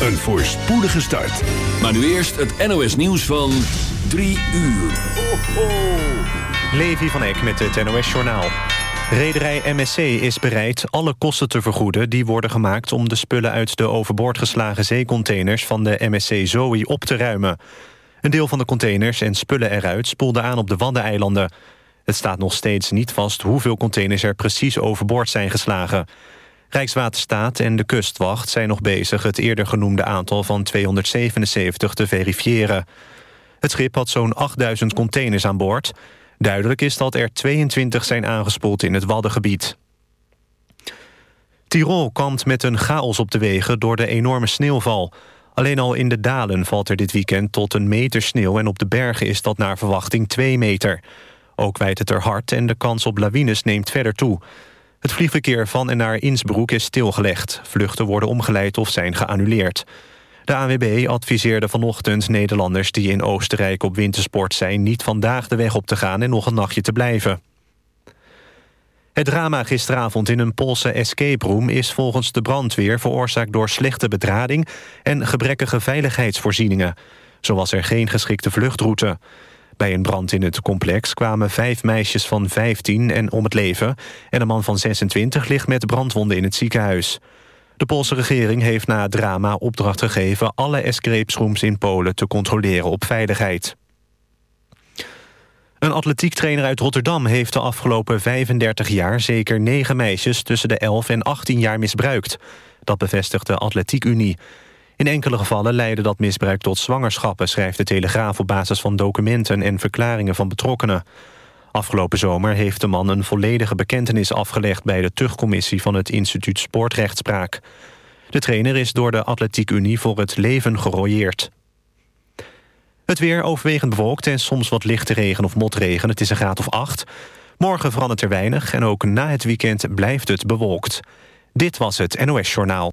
een voorspoedige start. Maar nu eerst het NOS nieuws van 3 uur. Ho, ho. Levi van Eck met het NOS Journaal. Rederij MSC is bereid alle kosten te vergoeden... die worden gemaakt om de spullen uit de overboord geslagen zeecontainers... van de MSC Zoe op te ruimen. Een deel van de containers en spullen eruit spoelde aan op de Waddeneilanden. Het staat nog steeds niet vast hoeveel containers er precies overboord zijn geslagen. Rijkswaterstaat en de kustwacht zijn nog bezig... het eerder genoemde aantal van 277 te verifiëren. Het schip had zo'n 8000 containers aan boord. Duidelijk is dat er 22 zijn aangespoeld in het Waddengebied. Tirol kampt met een chaos op de wegen door de enorme sneeuwval. Alleen al in de dalen valt er dit weekend tot een meter sneeuw... en op de bergen is dat naar verwachting 2 meter. Ook wijt het er hard en de kans op lawines neemt verder toe. Het vliegverkeer van en naar Innsbruck is stilgelegd. Vluchten worden omgeleid of zijn geannuleerd. De AWB adviseerde vanochtend Nederlanders die in Oostenrijk op wintersport zijn... niet vandaag de weg op te gaan en nog een nachtje te blijven. Het drama gisteravond in een Poolse escape room... is volgens de brandweer veroorzaakt door slechte bedrading... en gebrekkige veiligheidsvoorzieningen. Zo was er geen geschikte vluchtroute. Bij een brand in het complex kwamen vijf meisjes van 15 en om het leven... en een man van 26 ligt met brandwonden in het ziekenhuis. De Poolse regering heeft na het drama opdracht gegeven... alle escape in Polen te controleren op veiligheid. Een atletiektrainer uit Rotterdam heeft de afgelopen 35 jaar... zeker negen meisjes tussen de 11 en 18 jaar misbruikt. Dat bevestigt de Atletiek Unie. In enkele gevallen leidde dat misbruik tot zwangerschappen... schrijft de Telegraaf op basis van documenten en verklaringen van betrokkenen. Afgelopen zomer heeft de man een volledige bekentenis afgelegd... bij de tuchtcommissie van het instituut Sportrechtspraak. De trainer is door de Atletiek Unie voor het leven gerooieerd. Het weer overwegend bewolkt en soms wat lichte regen of motregen. Het is een graad of acht. Morgen verandert er weinig en ook na het weekend blijft het bewolkt. Dit was het NOS Journaal.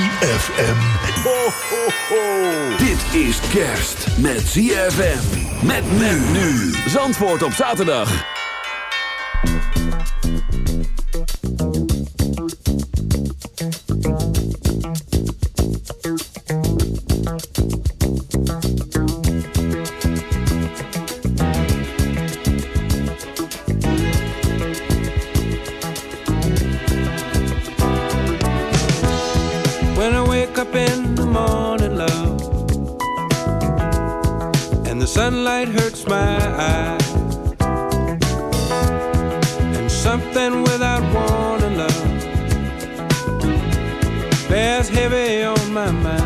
ZFM. Ho, ho, ho. Dit is kerst met ZFM. Met men nu. Zandvoort op zaterdag. My eyes, and something without warning, love, bears heavy on my mind.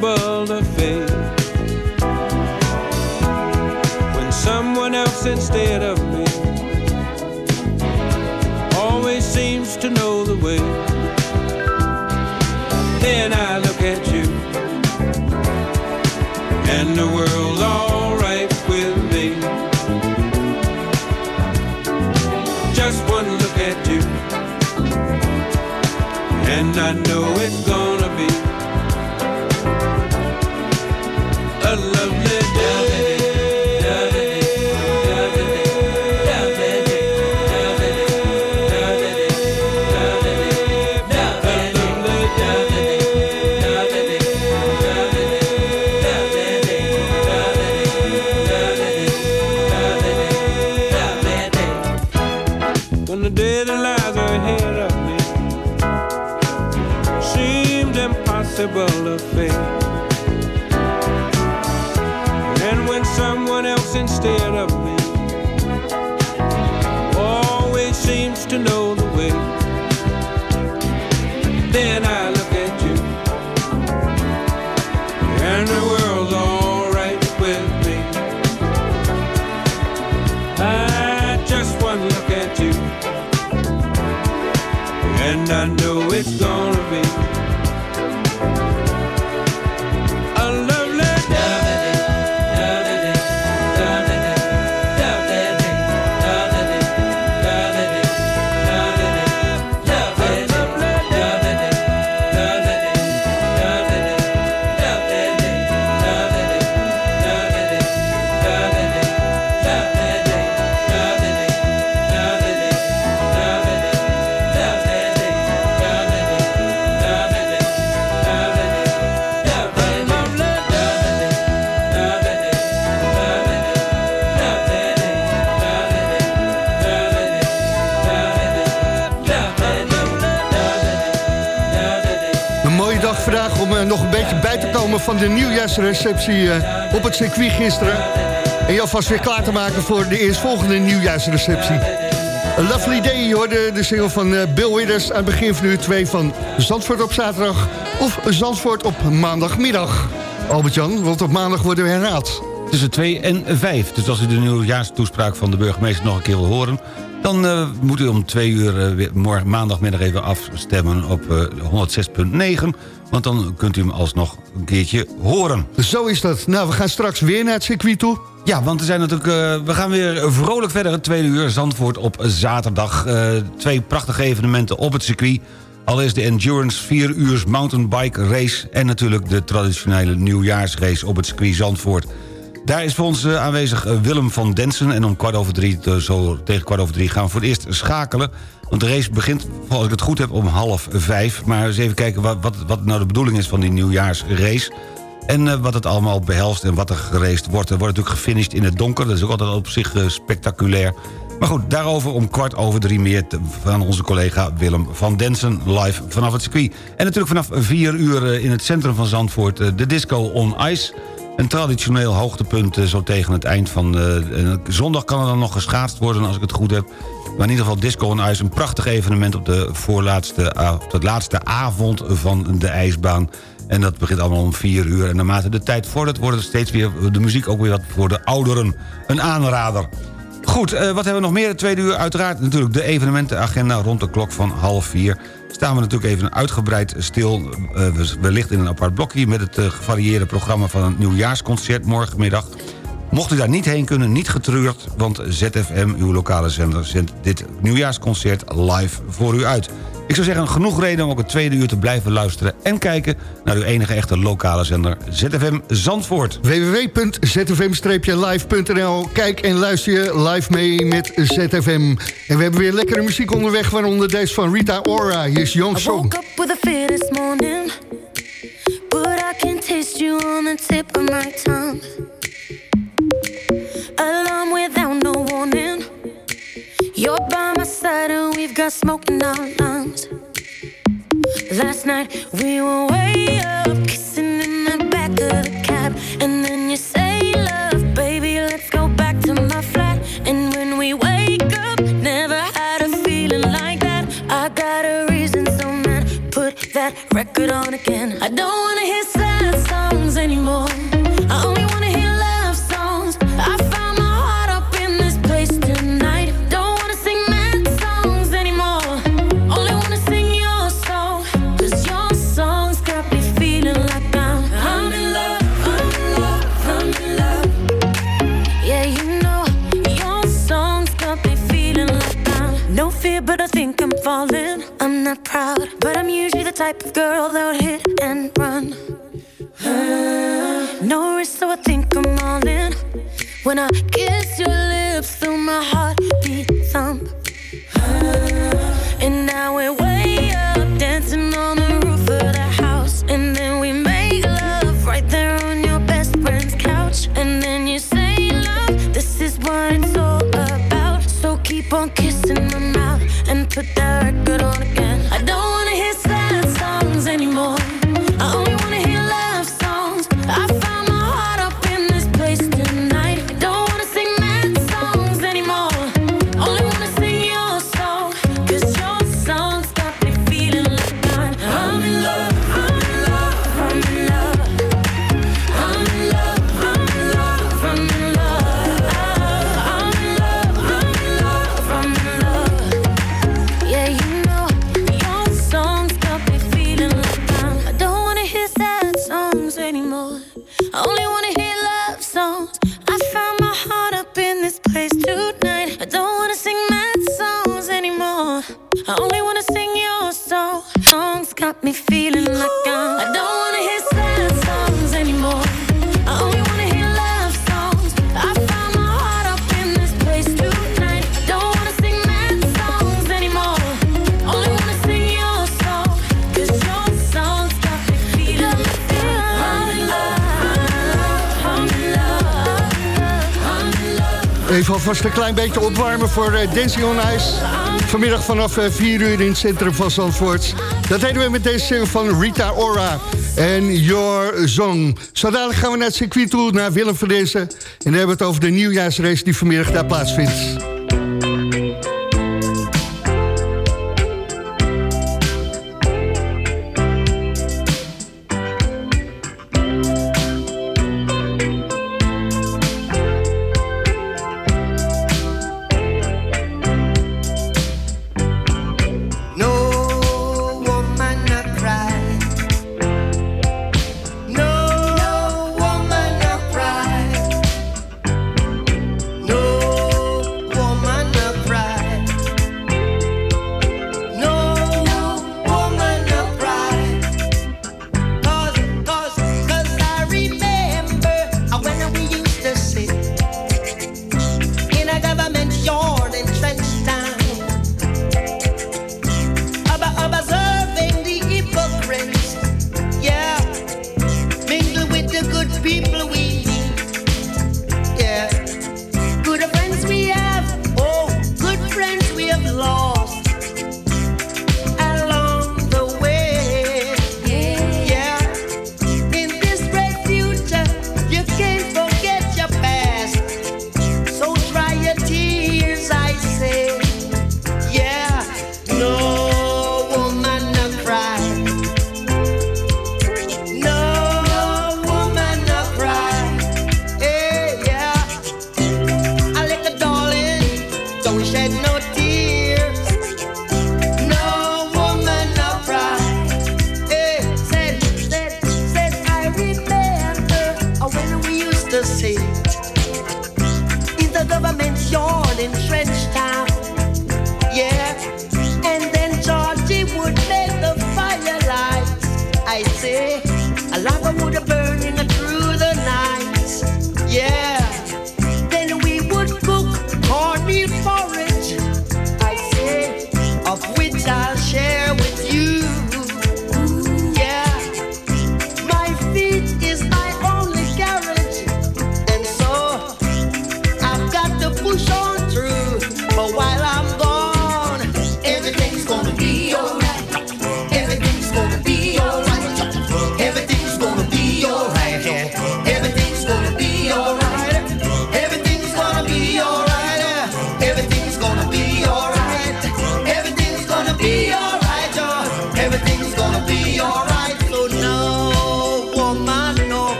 world. since day van de nieuwjaarsreceptie eh, op het circuit gisteren. En je alvast weer klaar te maken voor de eerstvolgende nieuwjaarsreceptie. A lovely day, je hoorde de single van eh, Bill Withers aan het begin van uur 2 van Zandvoort op zaterdag of Zandvoort op maandagmiddag. Albert-Jan, want op maandag worden we herhaald. Tussen 2 en 5. Dus als u de nieuwjaarstoespraak van de burgemeester nog een keer wil horen... dan eh, moet u om 2 uur morgen maandagmiddag even afstemmen op eh 106.9. Want dan kunt u hem alsnog een keertje horen. Zo is dat. Nou, we gaan straks weer naar het circuit toe. Ja, want er zijn natuurlijk, eh, we gaan weer vrolijk verder het tweede uur Zandvoort op zaterdag. Eh, twee prachtige evenementen op het circuit. Allereerst de Endurance 4 uur mountainbike race... en natuurlijk de traditionele nieuwjaarsrace op het circuit Zandvoort. Daar is voor ons eh, aanwezig eh, Willem van Densen... en om kwart over drie, eh, zo tegen kwart over drie gaan we voor het eerst schakelen. Want de race begint, als ik het goed heb, om half vijf. Maar eens even kijken wat, wat, wat nou de bedoeling is van die nieuwjaarsrace... En wat het allemaal behelst en wat er geraced wordt. Er wordt natuurlijk gefinished in het donker. Dat is ook altijd op zich spectaculair. Maar goed, daarover om kwart over drie meer... van onze collega Willem van Densen live vanaf het circuit. En natuurlijk vanaf vier uur in het centrum van Zandvoort... de Disco on Ice. Een traditioneel hoogtepunt zo tegen het eind van... Uh, zondag kan er dan nog geschaatst worden als ik het goed heb. Maar in ieder geval Disco on Ice, een prachtig evenement... op de, voorlaatste, op laatste avond van de ijsbaan. En dat begint allemaal om 4 uur. En naarmate de tijd vordert, wordt steeds weer de muziek ook weer wat voor de ouderen. Een aanrader. Goed, wat hebben we nog meer? De tweede uur uiteraard natuurlijk de evenementenagenda rond de klok van half vier. Staan we natuurlijk even uitgebreid stil, uh, wellicht in een apart blokje... met het uh, gevarieerde programma van een nieuwjaarsconcert morgenmiddag. Mocht u daar niet heen kunnen, niet getreurd... want ZFM, uw lokale zender, zendt dit nieuwjaarsconcert live voor u uit. Ik zou zeggen, genoeg reden om ook het tweede uur te blijven luisteren... en kijken naar uw enige echte lokale zender ZFM Zandvoort. www.zfm-live.nl Kijk en luister je live mee met ZFM. En we hebben weer lekkere muziek onderweg... waaronder deze van Rita Ora. Hier is Young Song. I woke up with a fear this morning But I can taste you on the tip of my tongue Alarm without no warning You're by my side and we've got smoke in our lungs. Last night we were way up, kissing in the back of the cab. And then you say, Love, baby, let's go back to my flat. And when we wake up, never had a feeling like that. I got a reason, so man, put that record on again. I don't wanna type of girl that would hit and run. No risk, so I think I'm all in. When I kiss got me feeling like I'm. I wanna hear Even alvast een klein beetje opwarmen voor uh, Dancing on Ice. Vanmiddag vanaf 4 uur in het centrum van Zandvoort. Dat deden we met deze single van Rita Ora en Your Song. Zo gaan we naar het circuit toe, naar Willem van. En dan hebben we het over de nieuwjaarsrace die vanmiddag daar plaatsvindt.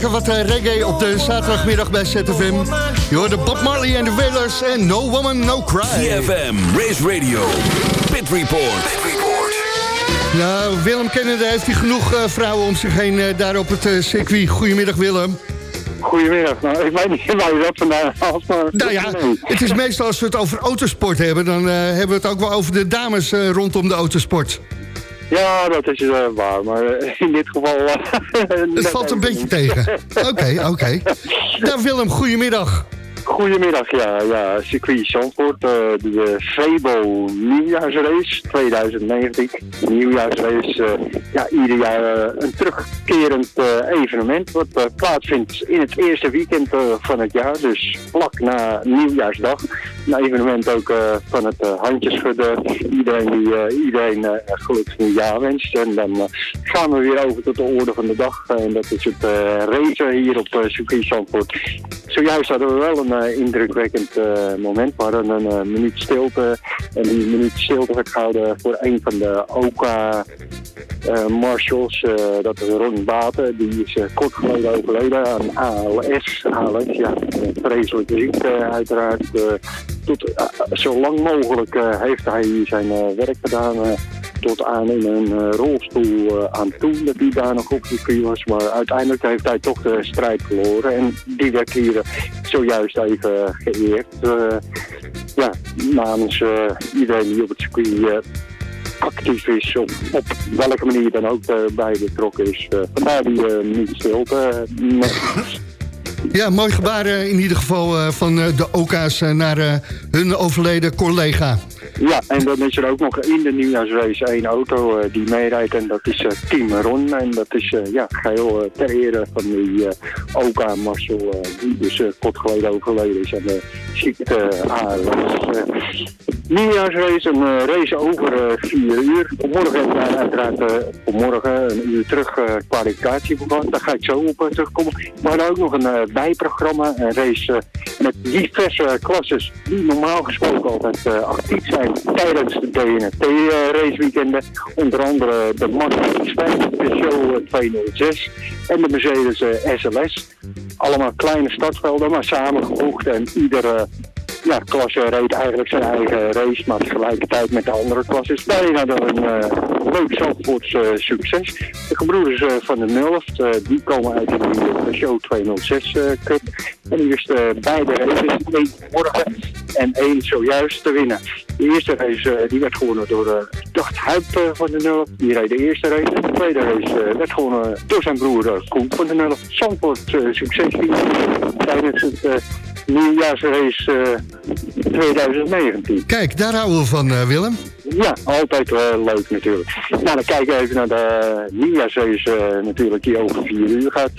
Lekker wat eh, reggae op de zaterdagmiddag bij ZFM. Je hoort de Bob Marley en de Wailers en No Woman, No Cry. CFM, Race Radio, Pit Report. Nou, Willem Kennedy heeft hij genoeg eh, vrouwen om zich heen eh, daar op het circuit. Goedemiddag Willem. Goedemiddag. Nou, ik weet niet waar je dat vandaan haalt, maar... Nou ja, het is meestal als we het over autosport hebben... dan eh, hebben we het ook wel over de dames eh, rondom de autosport. Ja, dat is eh, waar, maar eh, in dit geval... eh, Het valt een beetje tegen. Oké, oké. Nou Willem, goedemiddag. Goedemiddag, ja, ja. Circuit Zandvoort, eh, de Febo nieuwjaarsrace 2019. De nieuwjaarsrace, eh, ja, ieder jaar eh, een terugkerend evenement wat plaatsvindt in het eerste weekend van het jaar. Dus vlak na nieuwjaarsdag. Een evenement ook van het handjeschudden. Iedereen die iedereen gelukkig nieuwjaar wenst. En dan gaan we weer over tot de orde van de dag. en dat is het racen hier op circuit Zandvoort. Zojuist hadden we wel een eh, indrukwekkend eh, moment. We hadden een eh, minuut stilte. En die minuut stilte werd gehouden voor een van de OKA marshals. dat is Ron Baten. Die is kort geleden overleden aan ALS. ALS, ja, een vreselijke ziekte uiteraard. Tot, zo lang mogelijk heeft hij zijn werk gedaan. Tot aan in een eh, rolstoel eh, aan toe dat hij daar nog op de circuit was. Maar uiteindelijk heeft hij toch de strijd verloren. En die werd hier zojuist even geëerd. Eh, ja, namens iedereen die op het circuit actief is, op, op welke manier dan ook bij betrokken is. Vandaar die niet stilte. Ja, mooi gebaar eh, in ieder geval eh, van eh, de eh, naar hun overleden collega. Ja, en dan is er ook nog in de nieuwjaarsrace één auto die meerijdt en dat is eh, Team Ron. En dat is eh, ja, geheel eh, ter ere van die eh OK Marcel, die dus kort geleden overleden is aan de ziekte uh, ALS. Eh, nieuwjaarsrace, een eh, race over eh, vier uur. Vanmorgen hebben uiteraard eh, vanmorgen een uur terug eh kwalificatie begonnen. Daar ga ik zo op eh, terugkomen. Maar ook nog een eh, bijprogramma, een race eh, met diverse klasses die normaal gesproken altijd eh, actief zijn tijdens de DNT-raceweekenden. Onder andere de Mazda X5, de Show eh, 206 en de Mercedes eh, SLS. Allemaal kleine startvelden, maar samengevoegd en iedere ja, klasse reed eigenlijk zijn eigen race, maar tegelijkertijd met de andere klasses. Daarin hadden een eh, leuk Zandvoorts eh, succes. De gebroeders eh, van de Nulft, eh, die komen uit eh, Show 206 eh, Cup. En eh, beide races, één morgen en één zojuist te winnen. De eerste race die werd gewonnen door Dacht Huip van de Nulft. Die reed de eerste race. De tweede race werd gewonnen door zijn broer Koen van de Nulft. Zandvoort succes tijdens het nieuwjaarsrace eh, 2019. Kijk, daar houden we van, eh, Willem. Ja, altijd wel leuk natuurlijk. Nou, dan kijken we even naar de nieuwjaarsrace eh, natuurlijk die over vier uur gaat.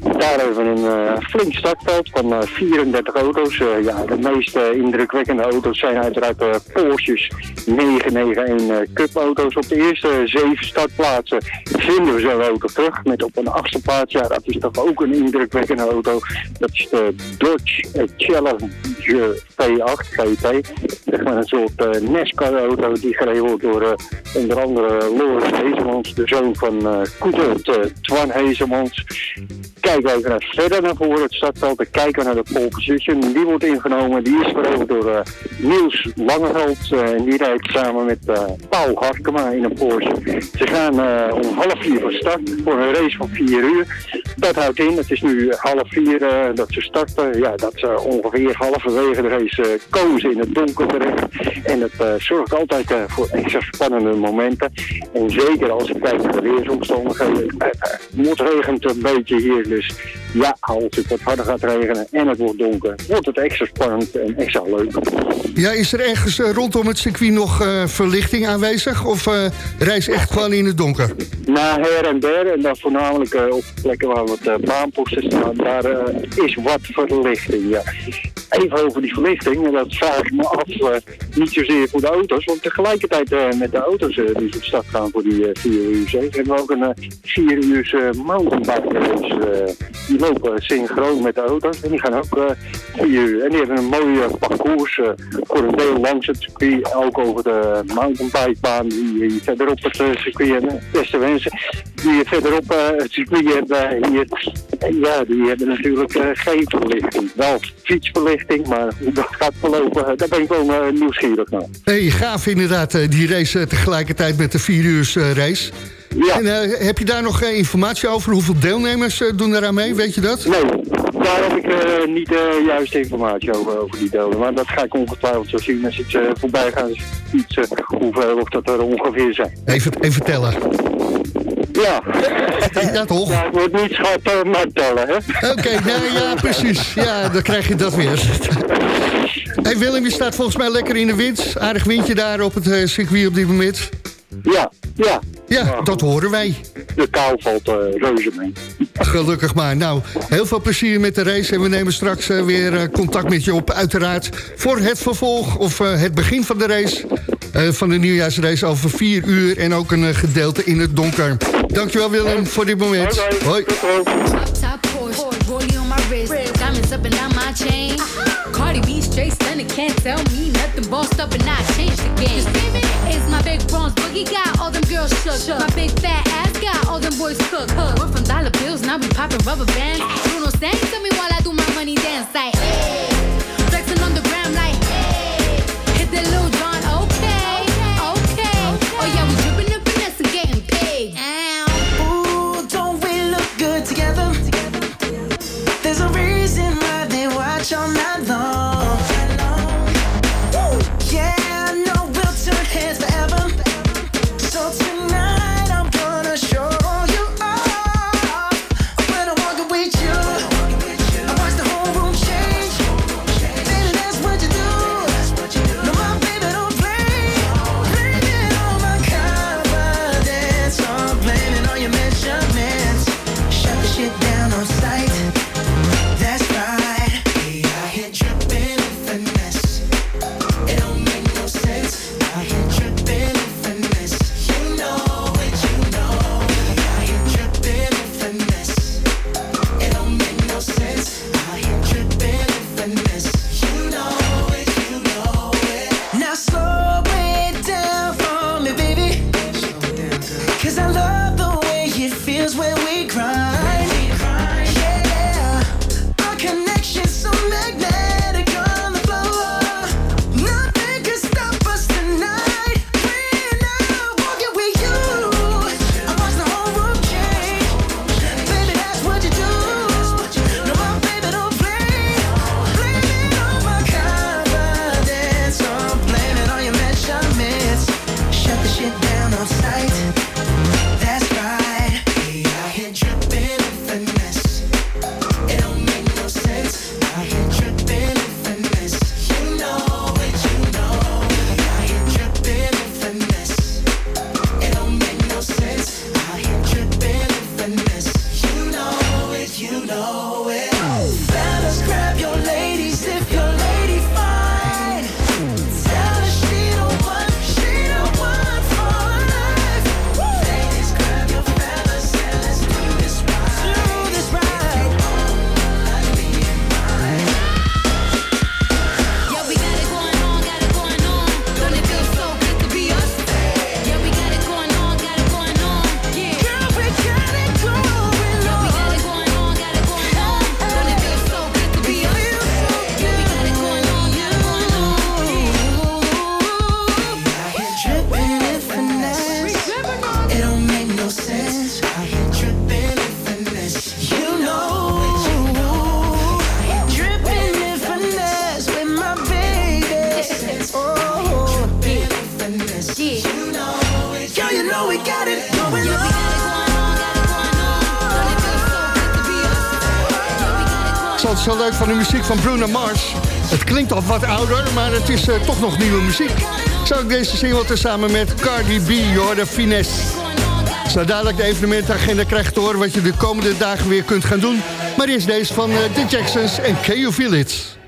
Daar hebben we een eh, flink startveld van eh, 34 auto's. Eh, ja, de meest eh, indrukwekkende auto's zijn uiteraard de Porsches 991 eh, Cup auto's. Op de eerste zeven startplaatsen vinden we zo'n auto terug. Met op een achtste plaats, ja, dat is toch ook een indrukwekkende auto. Dat is de Dodge eh, Challenger V8 GT. Zeg maar een soort eh, NASCAR-auto die gereden door eh, onder andere Loris Hezemans, de zoon van eh Koetert, eh, Twan Hezemans. Kijken even naar, verder naar voren het startveld. Dan kijken naar de pole position. Die wordt ingenomen. Die is veroverd door eh, Niels Langeveld. eh, en die rijdt samen met eh, Paul Harkema in een Porsche. Ze gaan om half vier van start voor een race van vier uur. Dat houdt in, het is nu half vier dat ze starten. Ja, dat ze ongeveer halverwege de race ze in het donker terecht. En dat zorgt altijd voor extra spannende momenten. En zeker als ik kijk naar de weersomstandigheden. het regent een beetje hier, dus ja, als het wat harder gaat regenen en het wordt donker, wordt het extra spannend en extra leuk. Ja, is er ergens eh, rondom het circuit nog eh, verlichting aanwezig? Of eh, reis echt gewoon in het donker? Na her en der, en dan voornamelijk op plekken waar wat baanposten staan, daar is wat verlichting, ja. Even over die verlichting, en dat vraag ik me af, niet zozeer voor de auto's, want tegelijkertijd met de auto's die op start gaan voor die eh, vier uur zeven, hebben we ook een eh, vier uur mountainbike race. Die lopen synchroon met de auto's en die gaan ook eh, vier uur. En die hebben een mooi eh, parcours eh, voor een deel langs het circuit, ook over de mountainbikebaan die verderop het circuit hebben. Beste mensen die verderop het circuit hebben en ja, die hebben natuurlijk geen verlichting. Wel fietsverlichting, maar hoe dat gaat verlopen, daar ben ik wel nieuwsgierig naar. Hey, gaaf inderdaad, die race tegelijkertijd met de 4 uur race. Ja. En eh, heb je daar nog eh, informatie over? Hoeveel deelnemers eh, doen eraan mee? Weet je dat? Nee, daar heb ik niet de juiste informatie over, over die delen. Maar dat ga ik ongetwijfeld zo zien als ik ze voorbij ga fietsen, hoeveel of dat er ongeveer zijn. Even, even tellen. Ja. Ja, toch? Ja, het wordt niet schatten, maar tellen, hè? Oké, nou ja, precies. Ja, dan krijg je dat weer. Hey Willem, je staat volgens mij lekker in de wind. Aardig windje daar op het circuit op dit moment. Ja, ja. Ja, dat horen wij. De kou valt uh, reuze mee. Gelukkig maar. Nou, heel veel plezier met de race. En we nemen straks uh, weer uh, contact met je op, uiteraard. Voor het vervolg of het begin van de race. van de nieuwjaarsrace over vier uur. En ook een gedeelte in het donker. Dankjewel Willem voor dit moment. Bye bye. Hoi. Top Porsche, rollie on my wrist, diamonds up and down my chain. Cardi B straight stunning, can't tell me nothing. Bossed up and I changed the game. It's my big bronze boogie got all them girls shook. My big fat ass got all them boys cooked. We're from dollar bills, now we popping rubber bands. Bruno sang to me while I do my money dance like. Hey. van de muziek van Bruno Mars. Het klinkt al wat ouder, maar het is eh, toch nog nieuwe muziek. Zou ik deze single tezamen met Cardi B, Jordan Finesse. Zo dadelijk de evenementagenda krijgt door wat je de komende dagen weer kunt gaan doen. Maar eerst deze van eh, uh, The Jacksons en Can Village?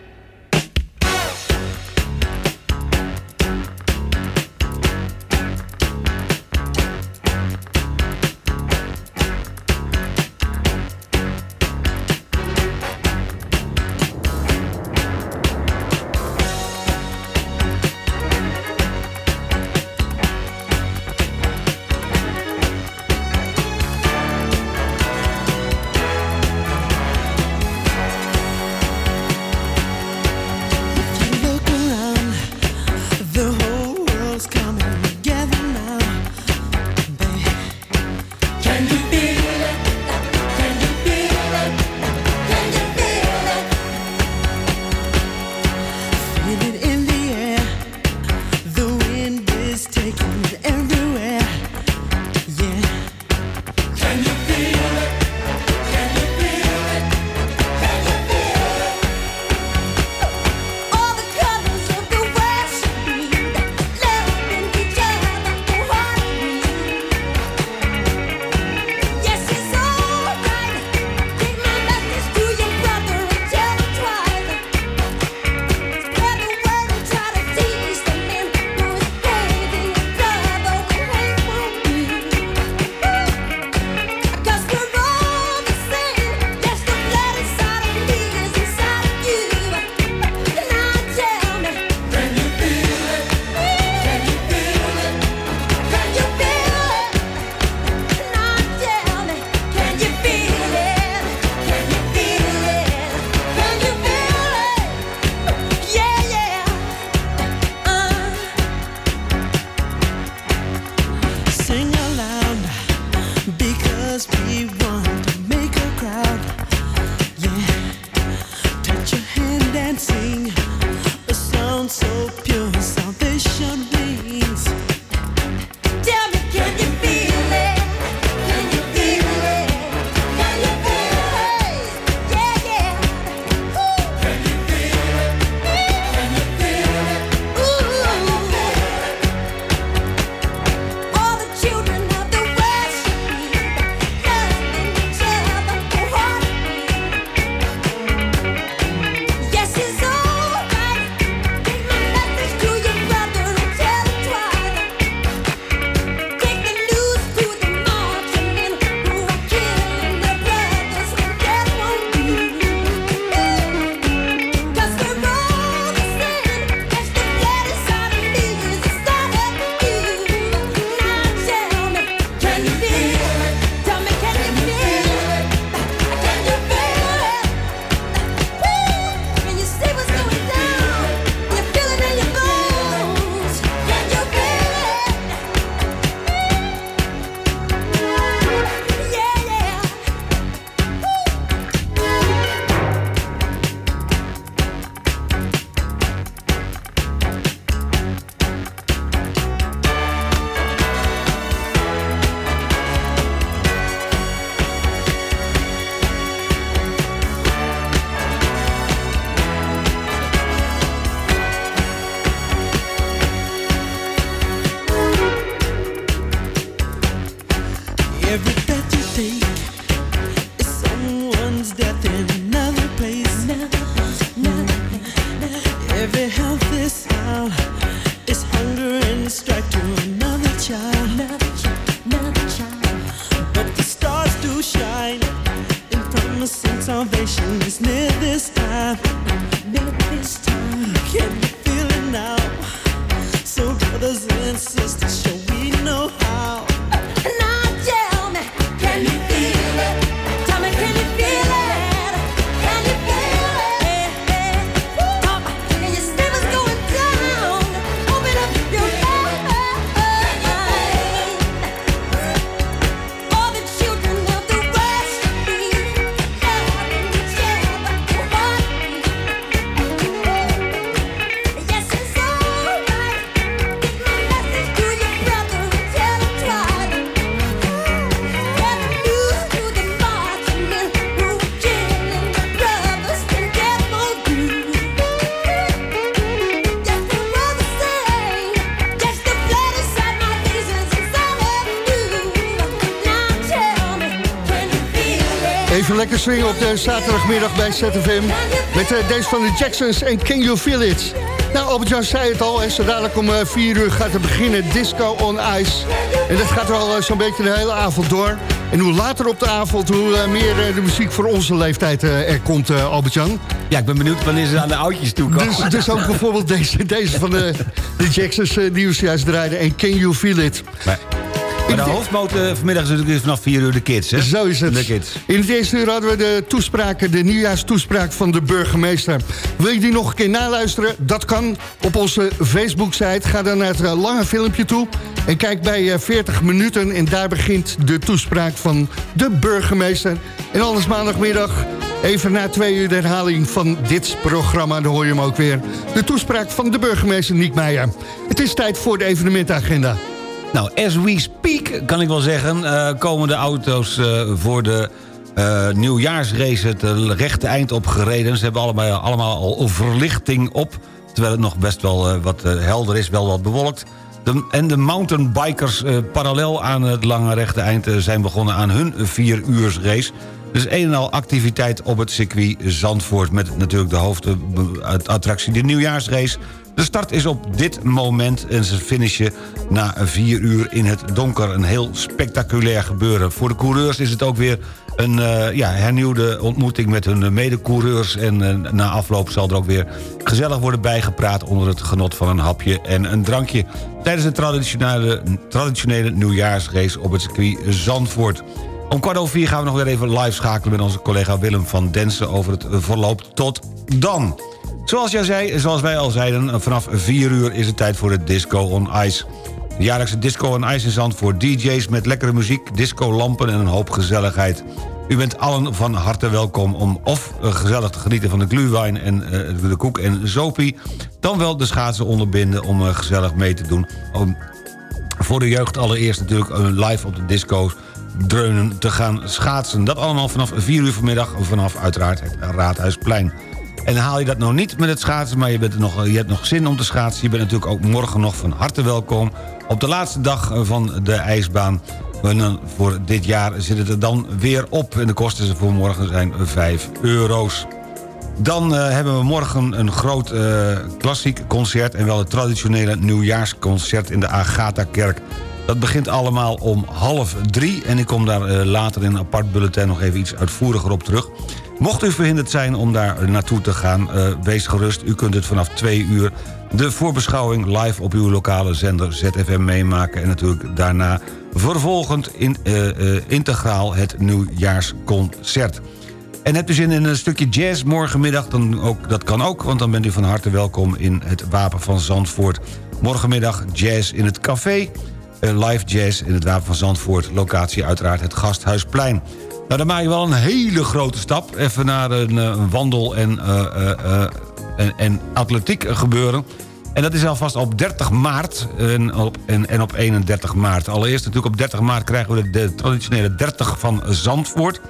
De zaterdagmiddag bij ZFM. Met eh, deze van de Jacksons en Can You Feel It? Nou, Albert-Jan zei het al. En zo dadelijk om 4 uur gaat het beginnen. Disco on Ice. En dat gaat wel uh, zo'n beetje de hele avond door. En hoe later op de avond, hoe meer de muziek voor onze leeftijd er komt, Albert-Jan. Ja, ik ben benieuwd wanneer ze aan de oudjes toe komen. Dus, dus ook bijvoorbeeld deze, deze van de, de Jacksons die we zojuist draaiden. En Can You Feel It? Maar de hoofdmoot vanmiddag is natuurlijk vanaf 4 uur de kids, hè? Zo is het. De kids. In het eerste uur hadden we de toespraken, de nieuwjaarstoespraak van de burgemeester. Wil je die nog een keer naluisteren? Dat kan op onze Facebook-site. Ga dan naar het eh, lange filmpje toe en kijk bij 40 eh, minuten. En daar begint de toespraak van de burgemeester. En anders maandagmiddag Even na twee uur de herhaling van dit programma, dan hoor je hem ook weer. De toespraak van de burgemeester Niek Meijer. Het is tijd voor de evenementagenda. Nou, as we speak, kan ik wel zeggen... Uh, komen de auto's uh, voor de uh, nieuwjaarsrace het rechte eind op gereden. Ze hebben allemaal, allemaal al verlichting op... terwijl het nog best wel wat helder is, wel wat bewolkt. En de mountainbikers parallel aan het lange rechte eind... zijn begonnen aan hun vier uurs race... Dus een en al activiteit op het circuit Zandvoort... met natuurlijk de hoofdattractie, de nieuwjaarsrace... De start is op dit moment en ze finishen na vier uur in het donker. Een heel spectaculair gebeuren. Voor de coureurs is het ook weer een uh, ja, hernieuwde ontmoeting met hun medecoureurs. En uh, na afloop zal er ook weer gezellig worden bijgepraat... onder het genot van een hapje en een drankje... tijdens de traditionele, traditionele nieuwjaarsrace op het circuit Zandvoort. Om kwart over vier gaan we nog weer even live schakelen... met onze collega Willem van Densen over het verloop tot dan. Zoals jij zei, zoals wij al zeiden, vanaf 4 uur is het tijd voor de Disco on Ice. De jaarlijkse Disco on Ice is zand voor DJ's met lekkere muziek, disco-lampen en een hoop gezelligheid. U bent allen van harte welkom om of gezellig te genieten van de glühwein en uh, de koek en zopie... dan wel de schaatsen onderbinden om uh, gezellig mee te doen. Om voor de jeugd allereerst natuurlijk live op de disco's dreunen te gaan schaatsen. Dat allemaal vanaf 4 uur vanmiddag vanaf uiteraard het Raadhuisplein. En haal je dat nou niet met het schaatsen... maar je, bent nog, je hebt nog zin om te schaatsen... je bent natuurlijk ook morgen nog van harte welkom... op de laatste dag van de ijsbaan. Voor dit jaar zit het er dan weer op. En de kosten voor morgen zijn 5 euro's. Dan uh, hebben we morgen een groot uh, klassiek concert... en wel het traditionele nieuwjaarsconcert in de Agatha-kerk. Dat begint allemaal om half drie... en ik kom daar later in een apart bulletin nog even iets uitvoeriger op terug. Mocht u verhinderd zijn om daar naartoe te gaan, uh, wees gerust. U kunt het vanaf twee uur de voorbeschouwing live op uw lokale zender ZFM meemaken. En natuurlijk daarna vervolgend in, uh, uh, integraal het nieuwjaarsconcert. En hebt u zin in een stukje jazz morgenmiddag? Dan ook, dat kan ook, want dan bent u van harte welkom in het Wapen van Zandvoort. Morgenmiddag jazz in het café. live jazz in het Wapen van Zandvoort. Locatie uiteraard het Gasthuisplein. Nou, dan maak je wel een hele grote stap. Even naar een, eh, wandel- en, uh, en, en atletiek gebeuren. En dat is alvast op 30 maart en op, en, en op 31 maart. Allereerst natuurlijk op 30 maart krijgen we de, de traditionele 30 van Zandvoort.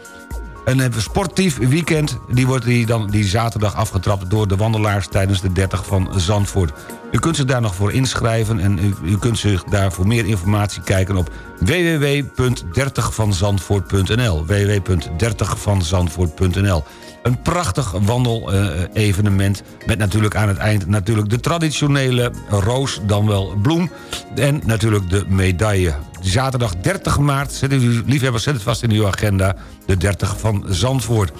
Een sportief weekend die wordt die dan die zaterdag afgetrapt... door de wandelaars tijdens de 30 van Zandvoort. U kunt zich daar nog voor inschrijven... en u, kunt zich daar voor meer informatie kijken op www.30vanzandvoort.nl www.30vanzandvoort.nl Een prachtig wandelevenement met natuurlijk aan het eind... natuurlijk de traditionele roos, dan wel bloem... en natuurlijk de medaille. Zaterdag 30 maart, zet u, liefhebbers, zet het vast in uw agenda... de 30 van Zandvoort.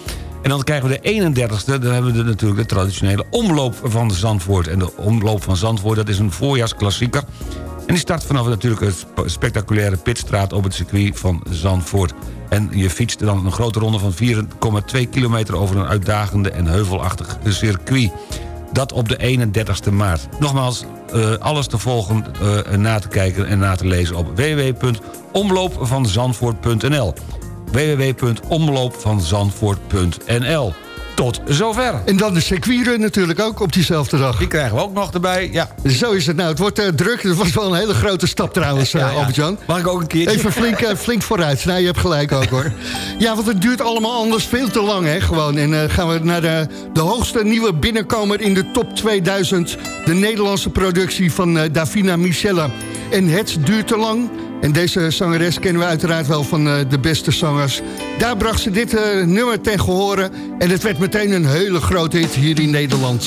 En dan krijgen we de 31ste, dan hebben we natuurlijk de traditionele omloop van Zandvoort. En de omloop van Zandvoort, dat is een voorjaarsklassieker. En die start vanaf natuurlijk het spectaculaire pitstraat op het circuit van Zandvoort. En je fietst dan een grote ronde van 4,2 kilometer over een uitdagende en heuvelachtig circuit. Dat op de 31ste maart. Nogmaals, uh, alles te volgen, uh, na te kijken en na te lezen op www.omloopvanzandvoort.nl www.omloopvanzandvoort.nl tot zover. En dan de circuitrun natuurlijk ook op diezelfde dag. Die krijgen we ook nog erbij, ja. Zo is het nou. Het wordt uh, druk. Het was wel een hele grote stap trouwens, uh, ja, ja. Albert-Jan. Mag ik ook een keertje? Even flink, uh, flink vooruit. Nou, je hebt gelijk ook hoor. Ja, want het duurt allemaal anders veel te lang, hè, gewoon. En gaan we naar de, de hoogste nieuwe binnenkomer in de top 2000. De Nederlandse productie van Davina Michelle. En het duurt te lang En deze zangeres kennen we uiteraard wel van eh, de beste zangers. Daar bracht ze dit eh, nummer ten gehore. En het werd meteen een hele grote hit hier in Nederland.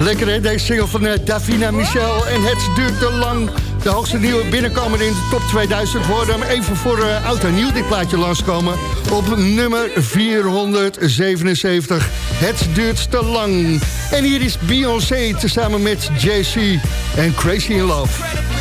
Lekker hè, deze single van eh, Davina Michel. En het duurt te lang. De hoogste nieuwe binnenkomer in de top 2000 worden. Even voor uh, oud en nieuw dit plaatje langskomen. Op nummer 477. Het duurt te lang. En hier is Beyoncé tezamen met JC en Crazy in Love.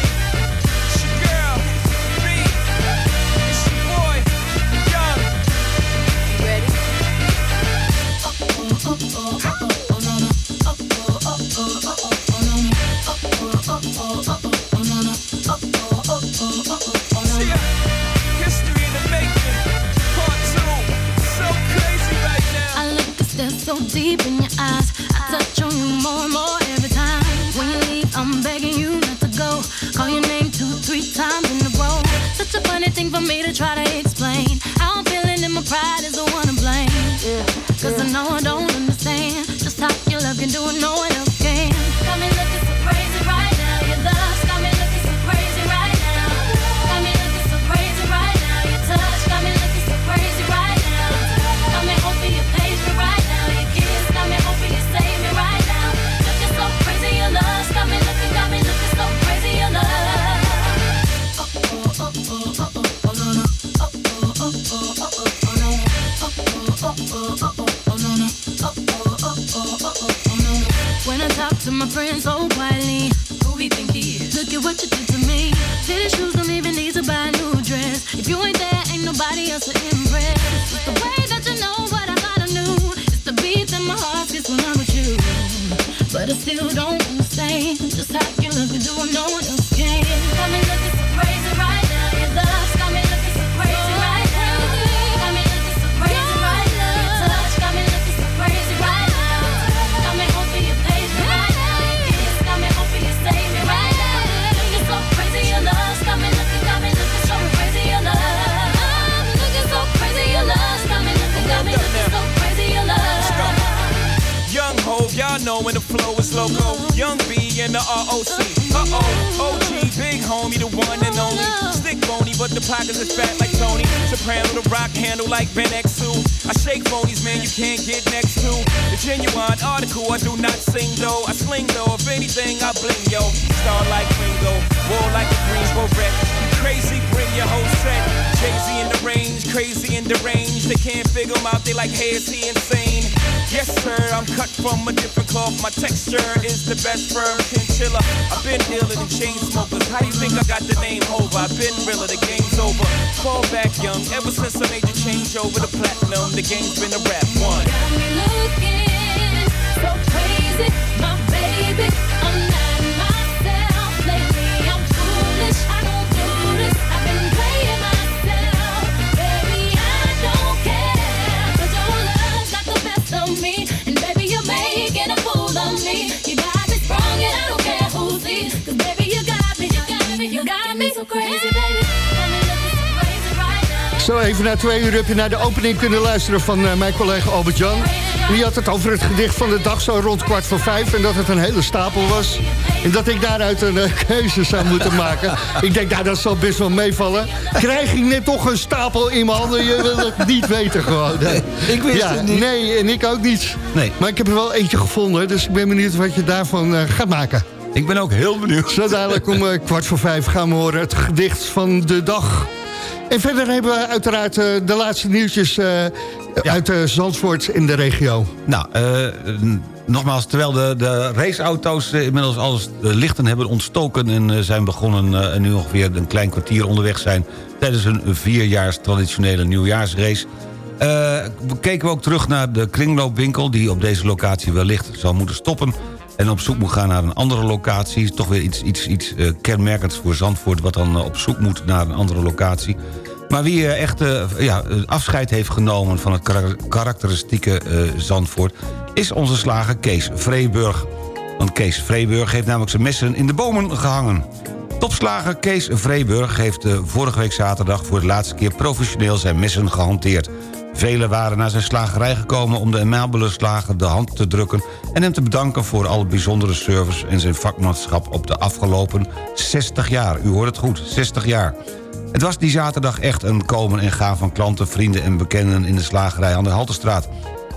Even na twee uur heb je naar de opening kunnen luisteren van eh, mijn collega Albert Jan. Die had het over het gedicht van de dag zo rond kwart voor vijf. En dat het een hele stapel was. En dat ik daaruit een eh, keuze zou moeten maken. Ik denk, nou dat zal best wel meevallen. Krijg ik net toch een stapel in mijn handen? Je wil het niet weten gewoon. Nee, ik wist ja, het niet. Nee, en ik ook niet. Nee. Maar ik heb er wel eentje gevonden. Dus ik ben benieuwd wat je daarvan eh, gaat maken. Ik ben ook heel benieuwd. Zo dadelijk om kwart voor vijf gaan we horen het gedicht van de dag. En verder hebben we uiteraard eh, de laatste nieuwtjes eh, uit eh, Zandvoort in de regio. Nou, nogmaals, terwijl de, de raceauto's inmiddels alles de lichten hebben ontstoken... en zijn begonnen en nu ongeveer een klein kwartier onderweg zijn... tijdens een vierjaars traditionele nieuwjaarsrace... keken we ook terug naar de kringloopwinkel... die op deze locatie wellicht zal moeten stoppen... en op zoek moet gaan naar een andere locatie. Toch weer iets, iets, iets eh, kenmerkends voor Zandvoort... wat dan eh, op zoek moet naar een andere locatie. Maar wie eh, echt ja, afscheid heeft genomen van het kara- karakteristieke Zandvoort... is onze slager Kees Vreeburg. Want Kees Vreeburg heeft namelijk zijn messen in de bomen gehangen. Topslager Kees Vreeburg heeft vorige week zaterdag... voor de laatste keer professioneel zijn messen gehanteerd. Velen waren naar zijn slagerij gekomen om de amabele slager de hand te drukken... en hem te bedanken voor alle bijzondere service en zijn vakmanschap op de afgelopen 60 jaar. U hoort het goed, 60 jaar. Het was die zaterdag echt een komen en gaan van klanten, vrienden en bekenden... in de slagerij aan de Haltestraat.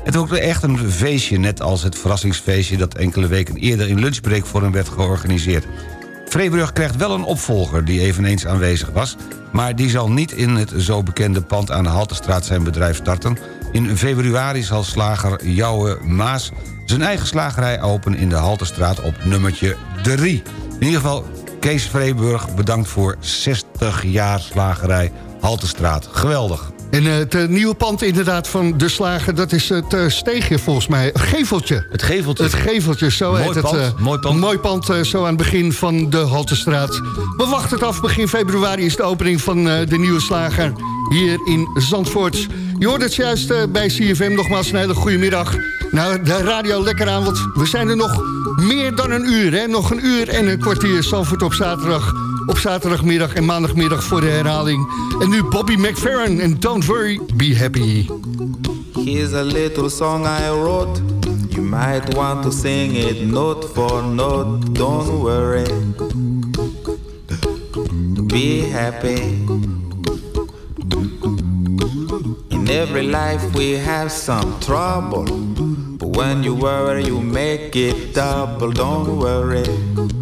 Het was echt een feestje, net als het verrassingsfeestje... dat enkele weken eerder in lunchbreak voor hem werd georganiseerd. Vreeburg krijgt wel een opvolger die eveneens aanwezig was... maar die zal niet in het zo bekende pand aan de Haltestraat zijn bedrijf starten. In februari zal slager Jouwe Maas zijn eigen slagerij openen... in de Haltestraat op nummertje 3. In ieder geval, Kees Vreeburg bedankt voor 60 jaar slagerij Haltestraat. Geweldig. En eh, het eh, nieuwe pand inderdaad van de slager, dat is het eh, steegje volgens mij. Het geveltje. Het geveltje. Het geveltje, zo Mooi heet het. pand, mooi pand. Mooi pand, zo aan het begin van de Haltestraat. We wachten het af. Begin februari is de opening van de nieuwe slager hier in Zandvoort. Je hoort het juist bij CFM. Nogmaals een hele goede middag. Nou, de radio lekker aan, want we zijn er nog meer dan een uur. Hè? Nog een uur en een kwartier Zandvoort op zaterdag. Op zaterdagmiddag en maandagmiddag voor de herhaling. En nu Bobby McFerrin en Don't Worry, Be Happy. Here's a little song I wrote. You might want to sing it note for note. Don't worry. Be happy. In every life we have some trouble. But when you worry, you make it double. Don't worry.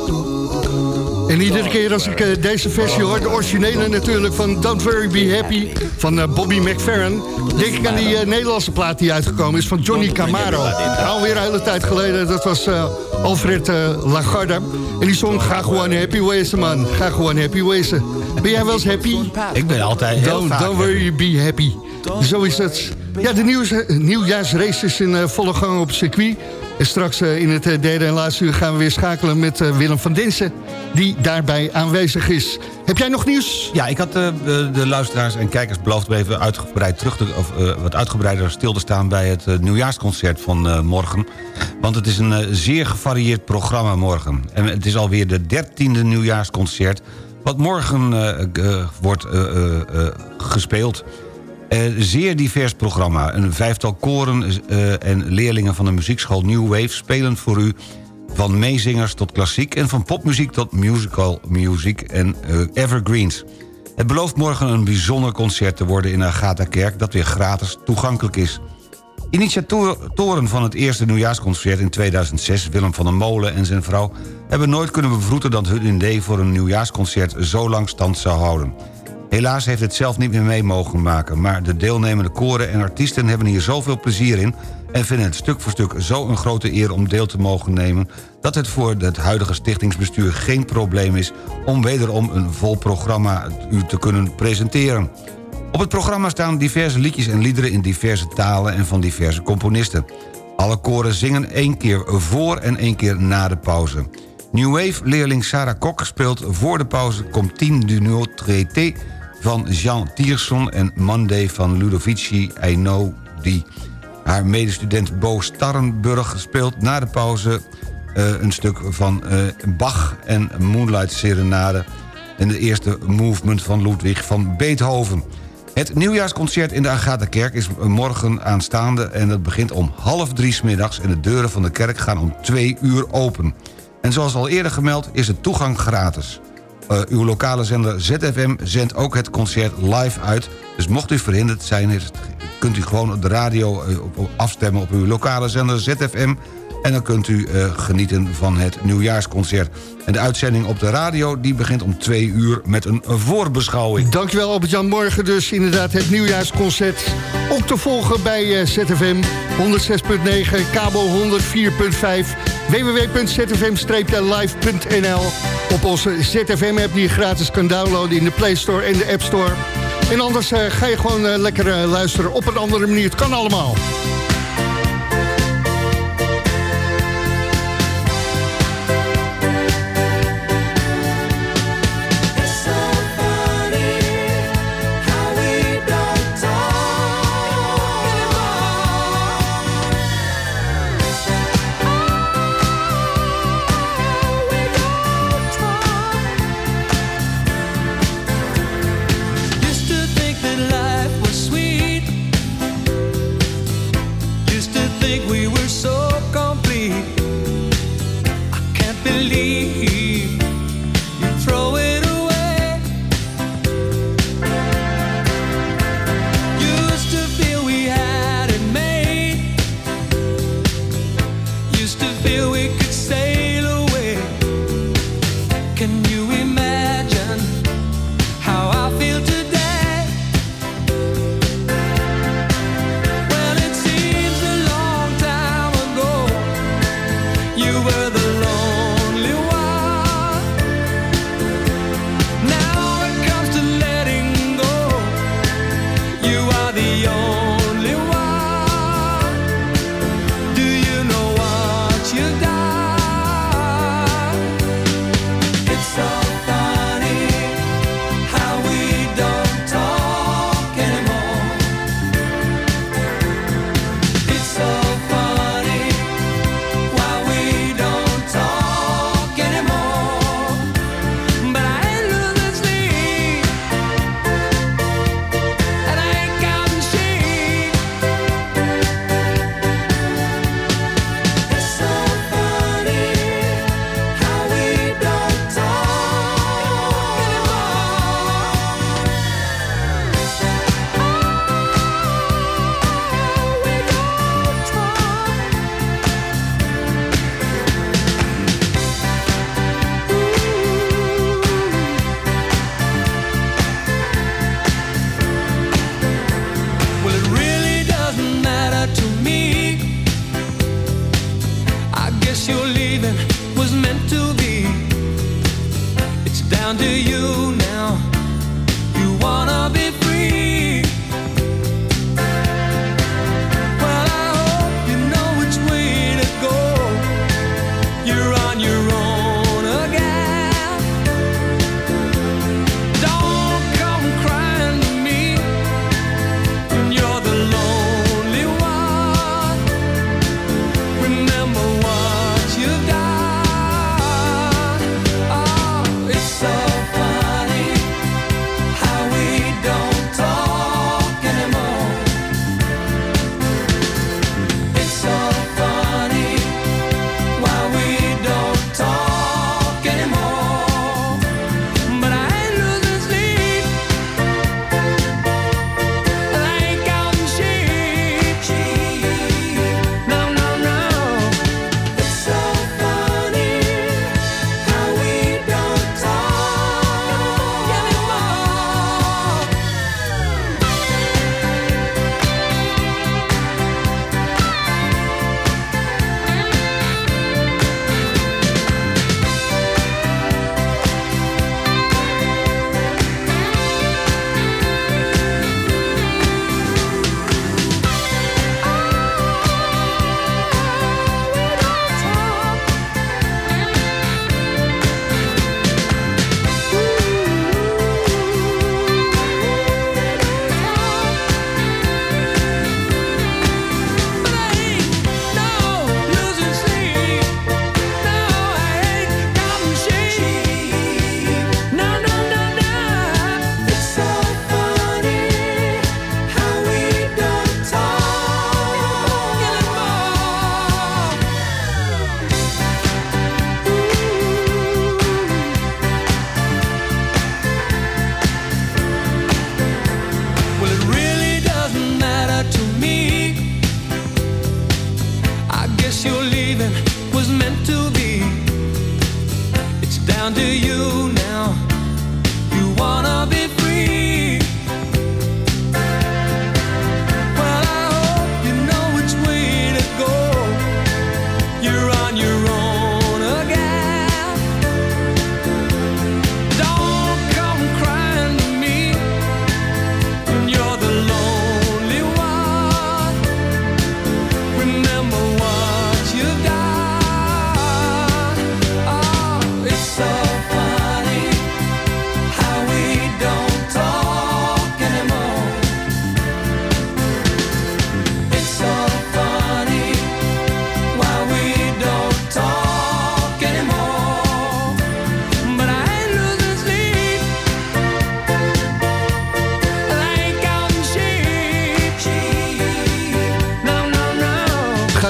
En iedere keer als ik eh, deze versie hoor, de originele natuurlijk van Don't Worry Be Happy van eh, Bobby McFerrin, denk ik aan die eh, Nederlandse plaat die uitgekomen is van Johnny Camaro. Alweer een hele tijd geleden, dat was Alfred Lagarde. En die zong Ga gewoon happy wezen man, ga gewoon happy wezen. Ben jij wel eens happy? Ik ben altijd Don't, don't worry, be happy. Zo is het. Ja, de nieuws, nieuwjaarsrace is in volle gang op circuit. En straks in het derde en laatste uur gaan we weer schakelen met Willem van Dinsen... die daarbij aanwezig is. Heb jij nog nieuws? Ja, ik had eh, de luisteraars en kijkers beloofd... even uitgebreid terug te, of, eh, wat uitgebreider stil te staan... bij het eh, nieuwjaarsconcert van morgen. Want het is een zeer gevarieerd programma morgen. En het is alweer de dertiende nieuwjaarsconcert... wat morgen wordt gespeeld... Zeer divers programma. Een vijftal koren en leerlingen van de muziekschool New Wave... spelen voor u van meezingers tot klassiek... en van popmuziek tot musical muziek en eh, evergreens. Het belooft morgen een bijzonder concert te worden in Agatha-kerk... dat weer gratis toegankelijk is. Initiatoren van het eerste nieuwjaarsconcert in 2006... Willem van der Molen en zijn vrouw... hebben nooit kunnen bevroeten dat hun idee voor een nieuwjaarsconcert... zo lang stand zou houden. Helaas heeft het zelf niet meer mee mogen maken... maar de deelnemende koren en artiesten hebben hier zoveel plezier in... en vinden het stuk voor stuk zo een grote eer om deel te mogen nemen... dat het voor het huidige stichtingsbestuur geen probleem is... om wederom een vol programma u te kunnen presenteren. Op het programma staan diverse liedjes en liederen in diverse talen... en van diverse componisten. Alle koren zingen één keer voor en één keer na de pauze. New Wave-leerling Sarah Kok speelt voor de pauze... Comptine du Nouveau Traité van Jean Tierson en Monday van Ludovici Einaudi. Haar medestudent Bo Starrenburg speelt na de pauze... eh, een stuk van eh, Bach en Moonlight Serenade... en de eerste movement van Ludwig van Beethoven. Het nieuwjaarsconcert in de Agatha-kerk is morgen aanstaande... en dat begint om half drie 's middags... en de deuren van de kerk gaan om twee uur open. En zoals al eerder gemeld is de toegang gratis. Uh, uw lokale zender ZFM zendt ook het concert live uit. Dus mocht u verhinderd zijn, kunt u gewoon de radio op- afstemmen... op uw lokale zender ZFM... en dan kunt u uh, genieten van het nieuwjaarsconcert. En de uitzending op de radio die begint om twee uur met een voorbeschouwing. Dankjewel Albert-Jan. Morgen dus inderdaad het nieuwjaarsconcert. Ook te volgen bij eh, ZFM 106.9, kabel 104.5, www.zfm-live.nl. Op onze ZFM-app die je gratis kan downloaden in de Play Store en de App Store. En anders eh, ga je gewoon eh, lekker eh, luisteren op een andere manier. Het kan allemaal.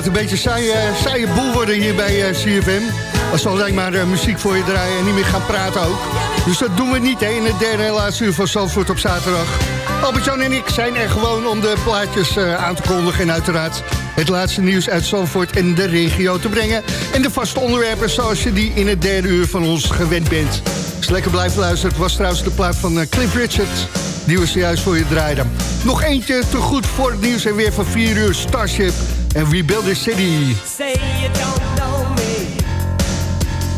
Gaat een beetje saaie, saaie boel worden hier bij eh, CFM. Als we alleen maar eh, muziek voor je draaien en niet meer gaan praten ook. Dus dat doen we niet hè, in het derde en laatste uur van Zandvoort op zaterdag. Albert-Jan en ik zijn er gewoon om de plaatjes eh, aan te kondigen... en uiteraard het laatste nieuws uit Zandvoort en de regio te brengen. En de vaste onderwerpen zoals je die in het derde uur van ons gewend bent. Dus lekker blijven luisteren. Het was trouwens de plaat van eh, Cliff Richard... die we zojuist voor je draaiden. Nog eentje te goed voor het nieuws en weer van 4 uur Starship en Rebuild the City. Say you don't know me.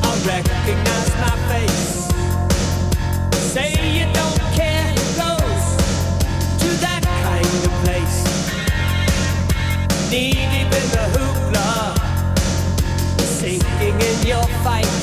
I recognize my face. Say you don't care who goes to that kind of place. Knee deep in the hoopla, sinking in your fight.